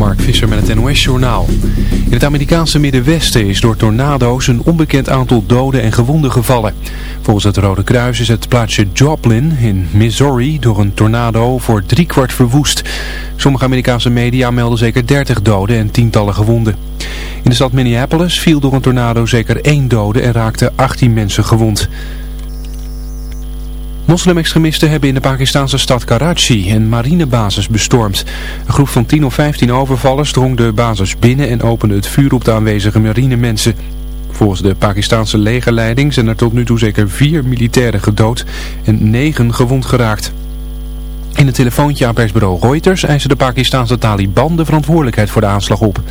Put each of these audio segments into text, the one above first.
Mark Visser met het NOS-journaal. In het Amerikaanse Middenwesten is door tornado's een onbekend aantal doden en gewonden gevallen. Volgens het Rode Kruis is het plaatsje Joplin in Missouri door een tornado voor driekwart verwoest. Sommige Amerikaanse media melden zeker 30 doden en tientallen gewonden. In de stad Minneapolis viel door een tornado zeker één dode en raakten 18 mensen gewond. Moslim-extremisten hebben in de Pakistanse stad Karachi een marinebasis bestormd. Een groep van 10 of 15 overvallers drong de basis binnen en opende het vuur op de aanwezige marinemensen. Volgens de Pakistanse legerleiding zijn er tot nu toe zeker vier militairen gedood en negen gewond geraakt. In een telefoontje aan persbureau Reuters eisen de Pakistanse Taliban de verantwoordelijkheid voor de aanslag op.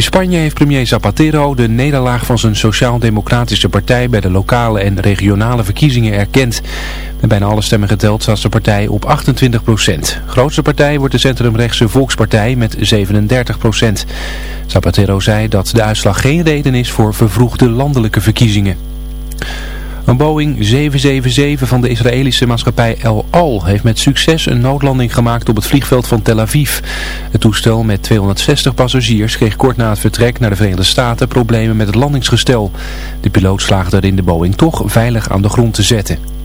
In Spanje heeft premier Zapatero de nederlaag van zijn sociaal-democratische partij bij de lokale en regionale verkiezingen erkend. Met bijna alle stemmen geteld staat de partij op 28 procent. Grootste partij wordt de centrumrechtse Volkspartij met 37 procent. Zapatero zei dat de uitslag geen reden is voor vervroegde landelijke verkiezingen. Een Boeing 777 van de Israëlische maatschappij El Al heeft met succes een noodlanding gemaakt op het vliegveld van Tel Aviv. Het toestel met 260 passagiers kreeg kort na het vertrek naar de Verenigde Staten problemen met het landingsgestel. De piloot slaagde erin de Boeing toch veilig aan de grond te zetten.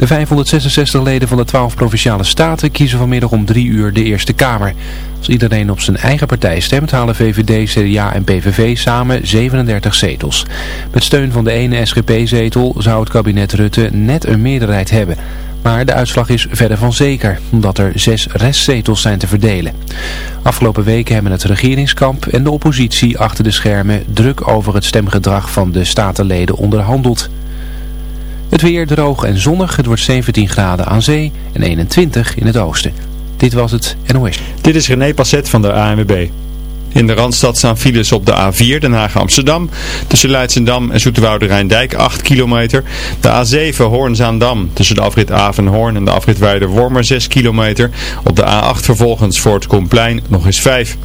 De 566 leden van de 12 provinciale staten kiezen vanmiddag om drie uur de Eerste Kamer. Als iedereen op zijn eigen partij stemt, halen VVD, CDA en PVV samen 37 zetels. Met steun van de ene SGP-zetel zou het kabinet Rutte net een meerderheid hebben. Maar de uitslag is verder van zeker, omdat er zes restzetels zijn te verdelen. Afgelopen weken hebben het regeringskamp en de oppositie achter de schermen druk over het stemgedrag van de statenleden onderhandeld. Het weer droog en zonnig. Het wordt 17 graden aan zee en 21 in het oosten. Dit was het NOS. Dit is René Passet van de ANWB. In de Randstad staan files op de A4 Den Haag-Amsterdam. Tussen Leidsendam en Zoeterwoude Rijndijk 8 kilometer. De A7 Hoorn-Zaandam. Tussen de afrit Avenhoorn en de afrit Weider-Wormer 6 kilometer. Op de A8 vervolgens voor het Komplein nog eens 5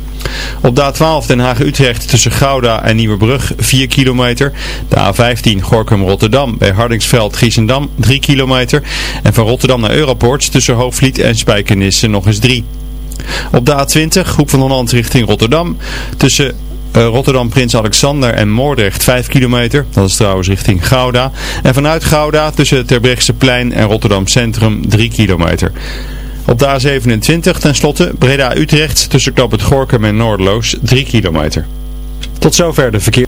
op de A12 Den Haag-Utrecht tussen Gouda en Nieuwebrug 4 kilometer. De A15 Gorkum-Rotterdam bij Hardingsveld-Giessendam 3 kilometer. En van Rotterdam naar Europoort tussen Hoogvliet en Spijkenisse nog eens 3. Op de A20 Groep van Holland richting Rotterdam tussen uh, Rotterdam Prins Alexander en Moordrecht 5 kilometer. Dat is trouwens richting Gouda. En vanuit Gouda tussen Terbrechtseplein en Rotterdam Centrum 3 kilometer. Op de A27 tenslotte Breda-Utrecht tussen Knop het Gorkum en Noordloos 3 kilometer. Tot zover de verkeer.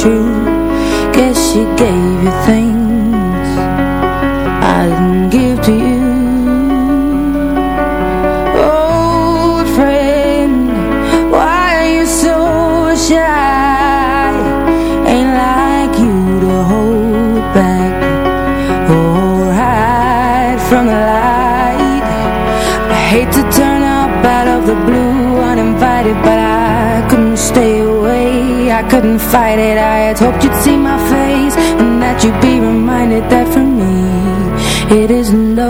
true. Guess she heads Hoped you'd see my face And that you'd be reminded that for me It isn't love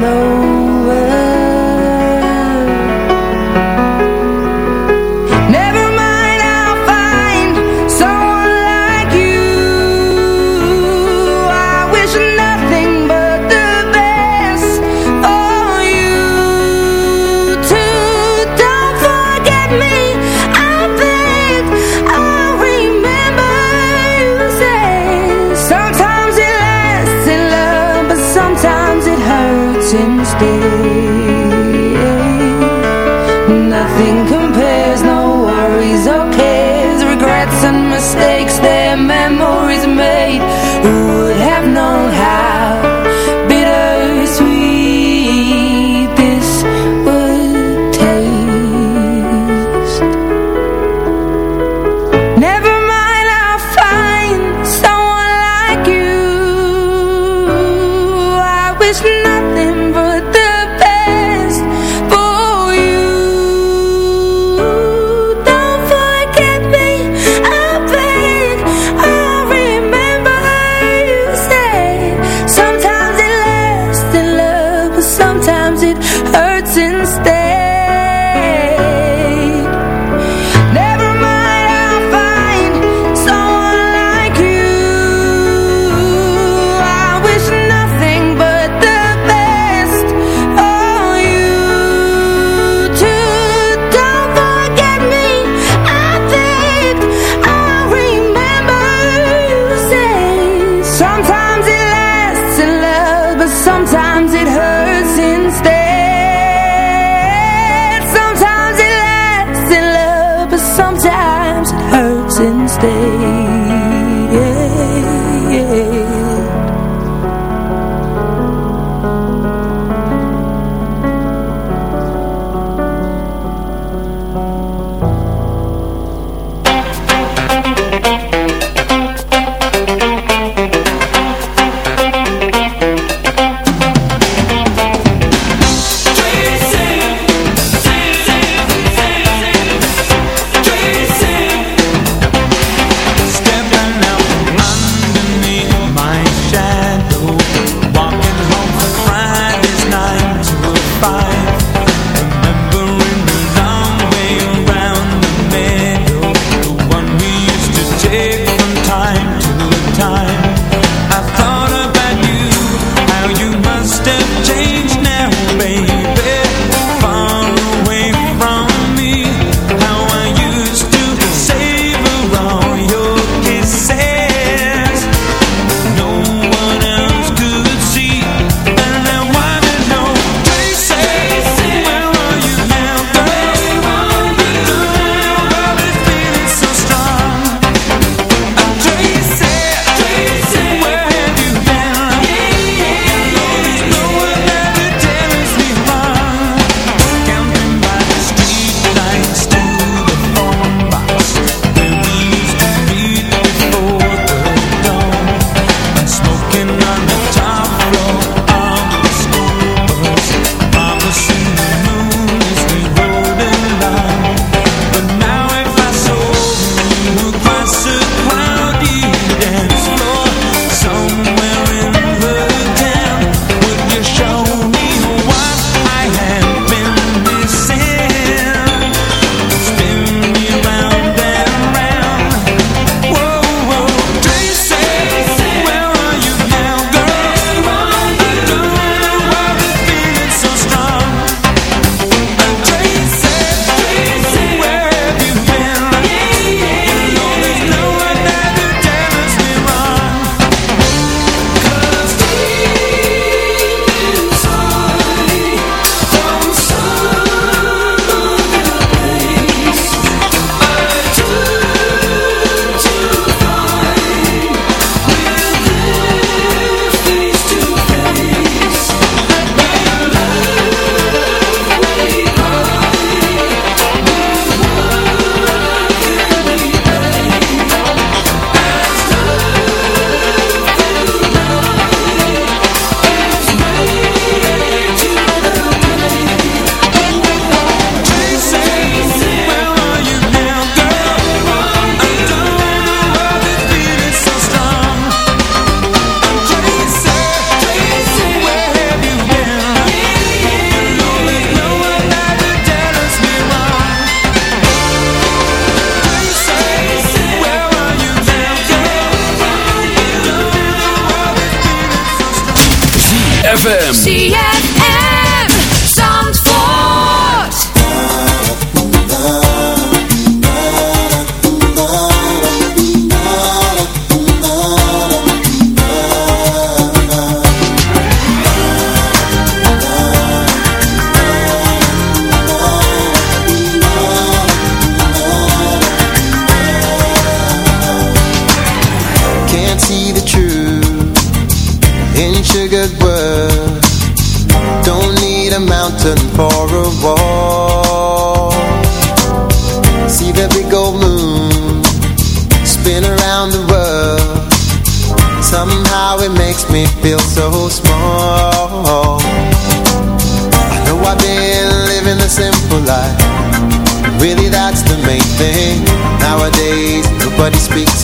stay.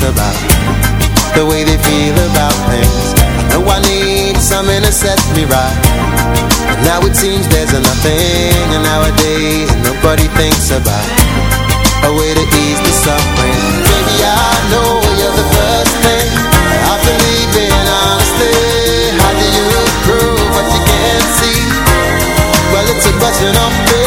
About the way they feel about things. I know I need something to set me right. But now it seems there's nothing, and nowadays nobody thinks about a way to ease the suffering. Baby, I know you're the first thing I believe in honestly. How do you prove what you can't see? Well, it's a question of faith,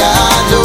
ya yo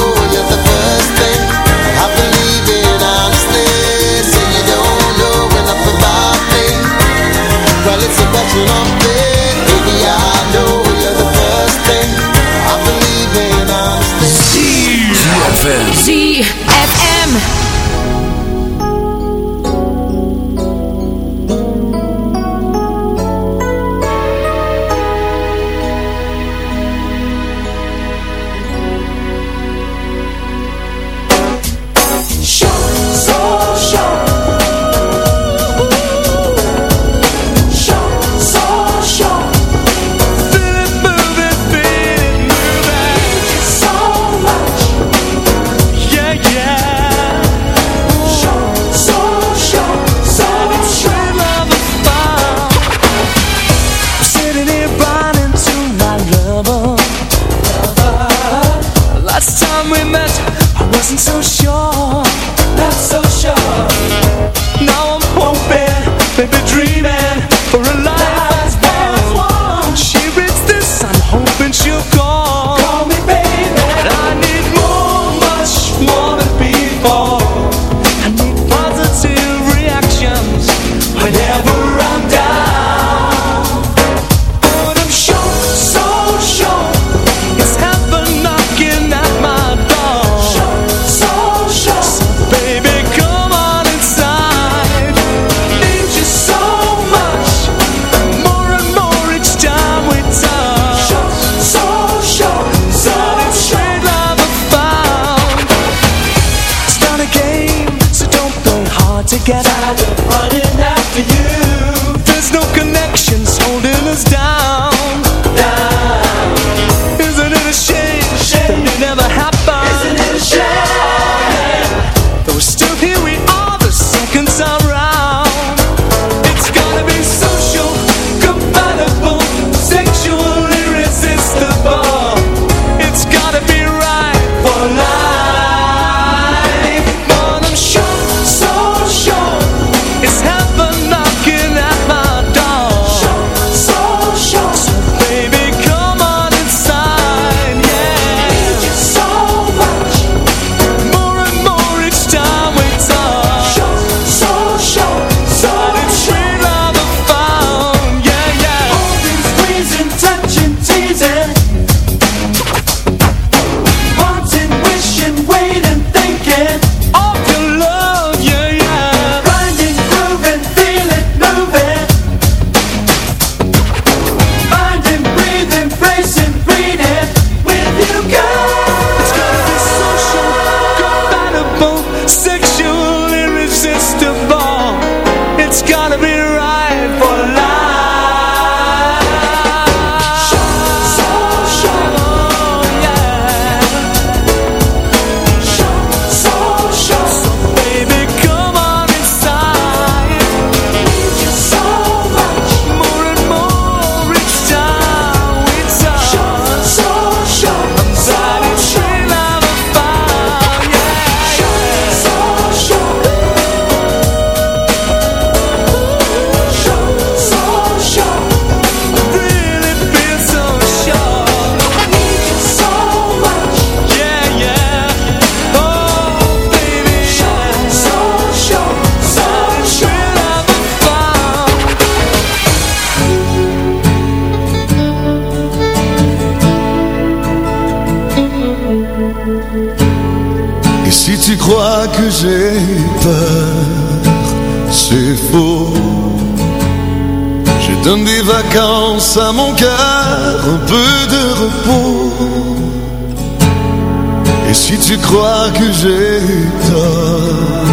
crois que j'ai eu tort.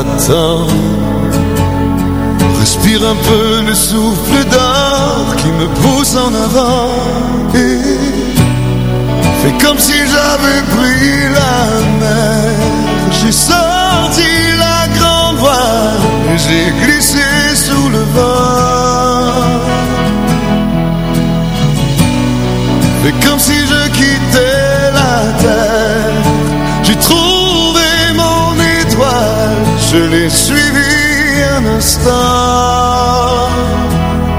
Attends. Respire un peu le souffle d'or Qui me pousse en avant. Et fais comme si j'avais pris la mer. J'ai sorti la grande voile Et j'ai glissé sous le vent. Fais comme si je quittais la terre. J'ai trouvé mon étoile, je l'ai suivi un instant.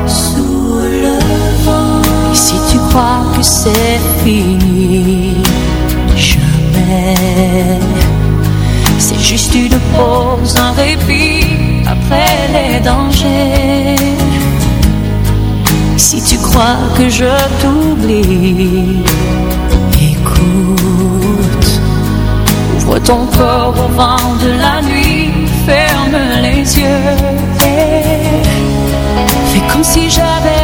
Sous le vent, si tu crois que c'est fini, jamais. C'est juste une pause, un répit après les dangers. Si tu crois que je t'oublie Ton corps au vent de la nuit, ferme les yeux. Et fais comme si j'avais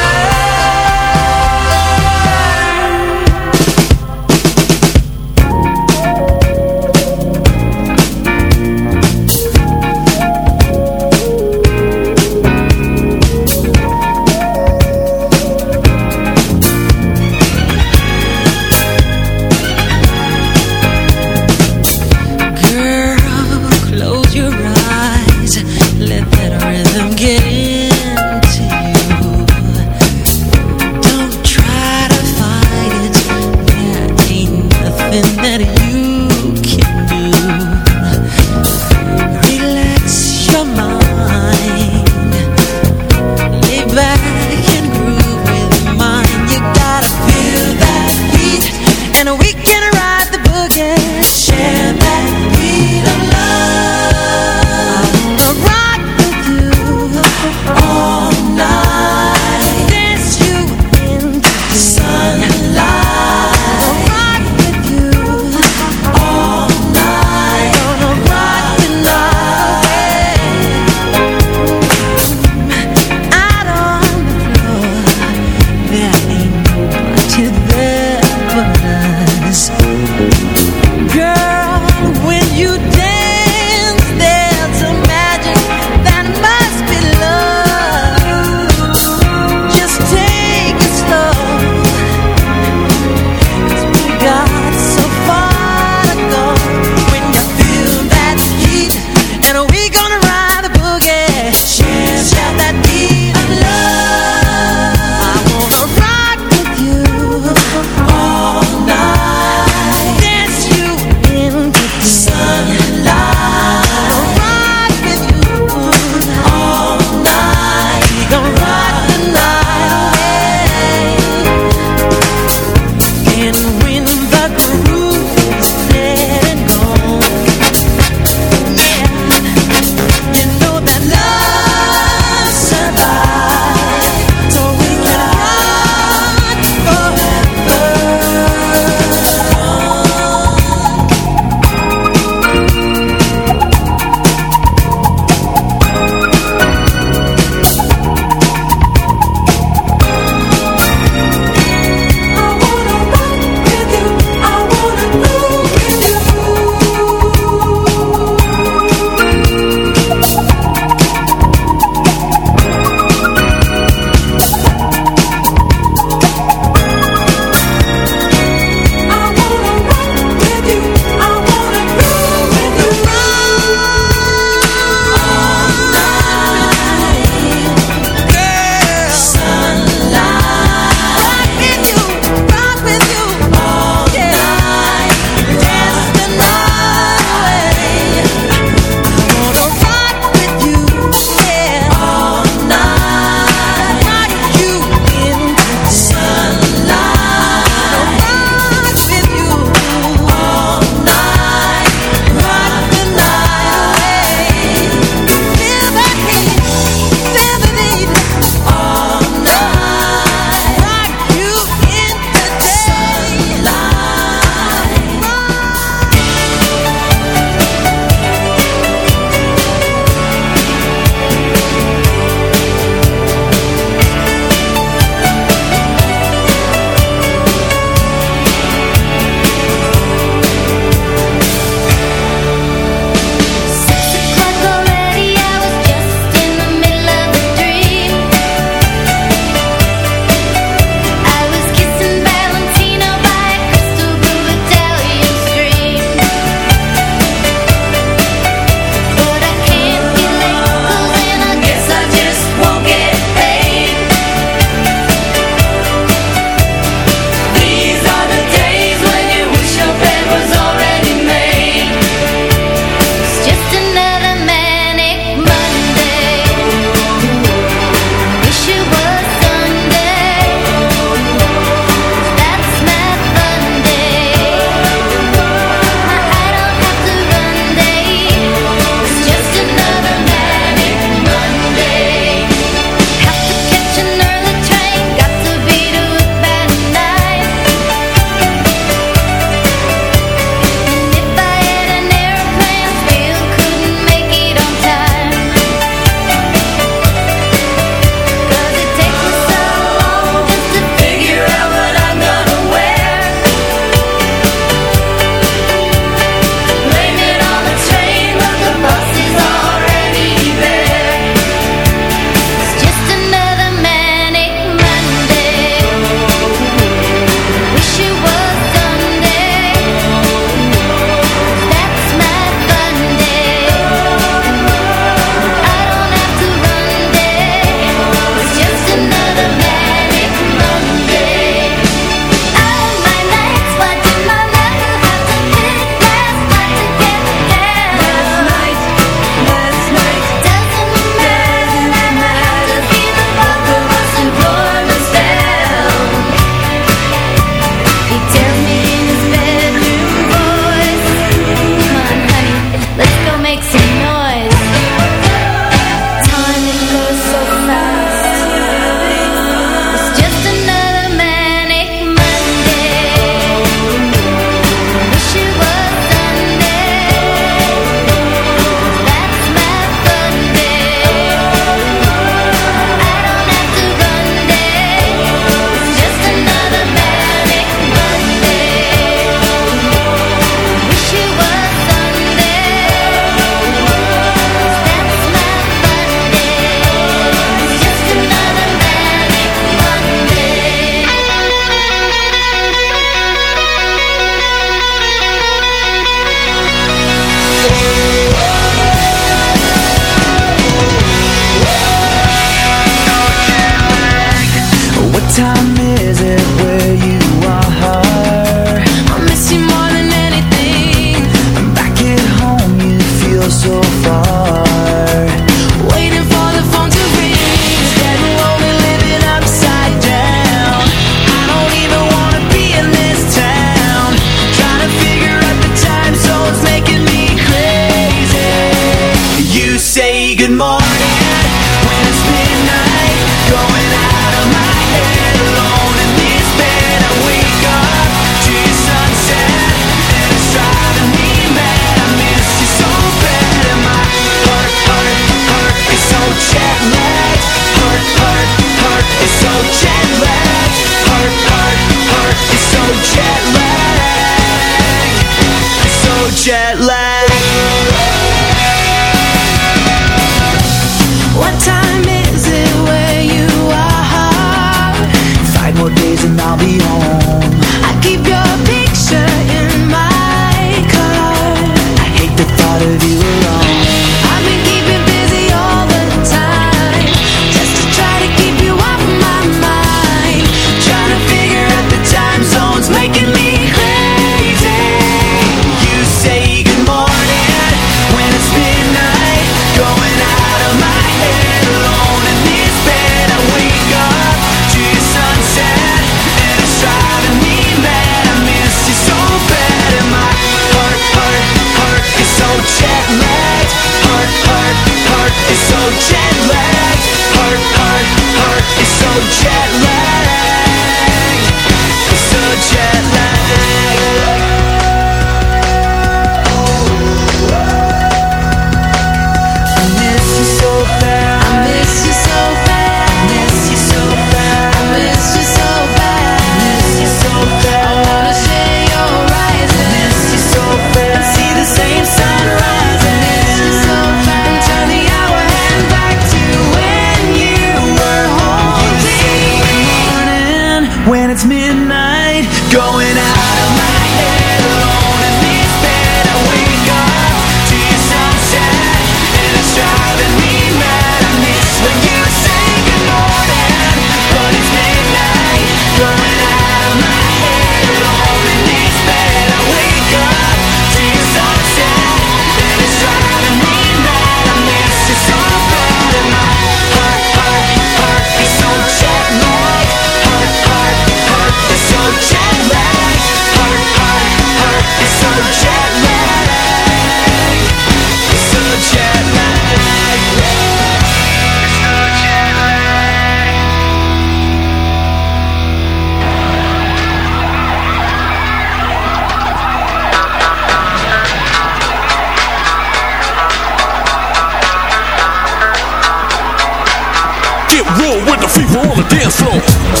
Thank you.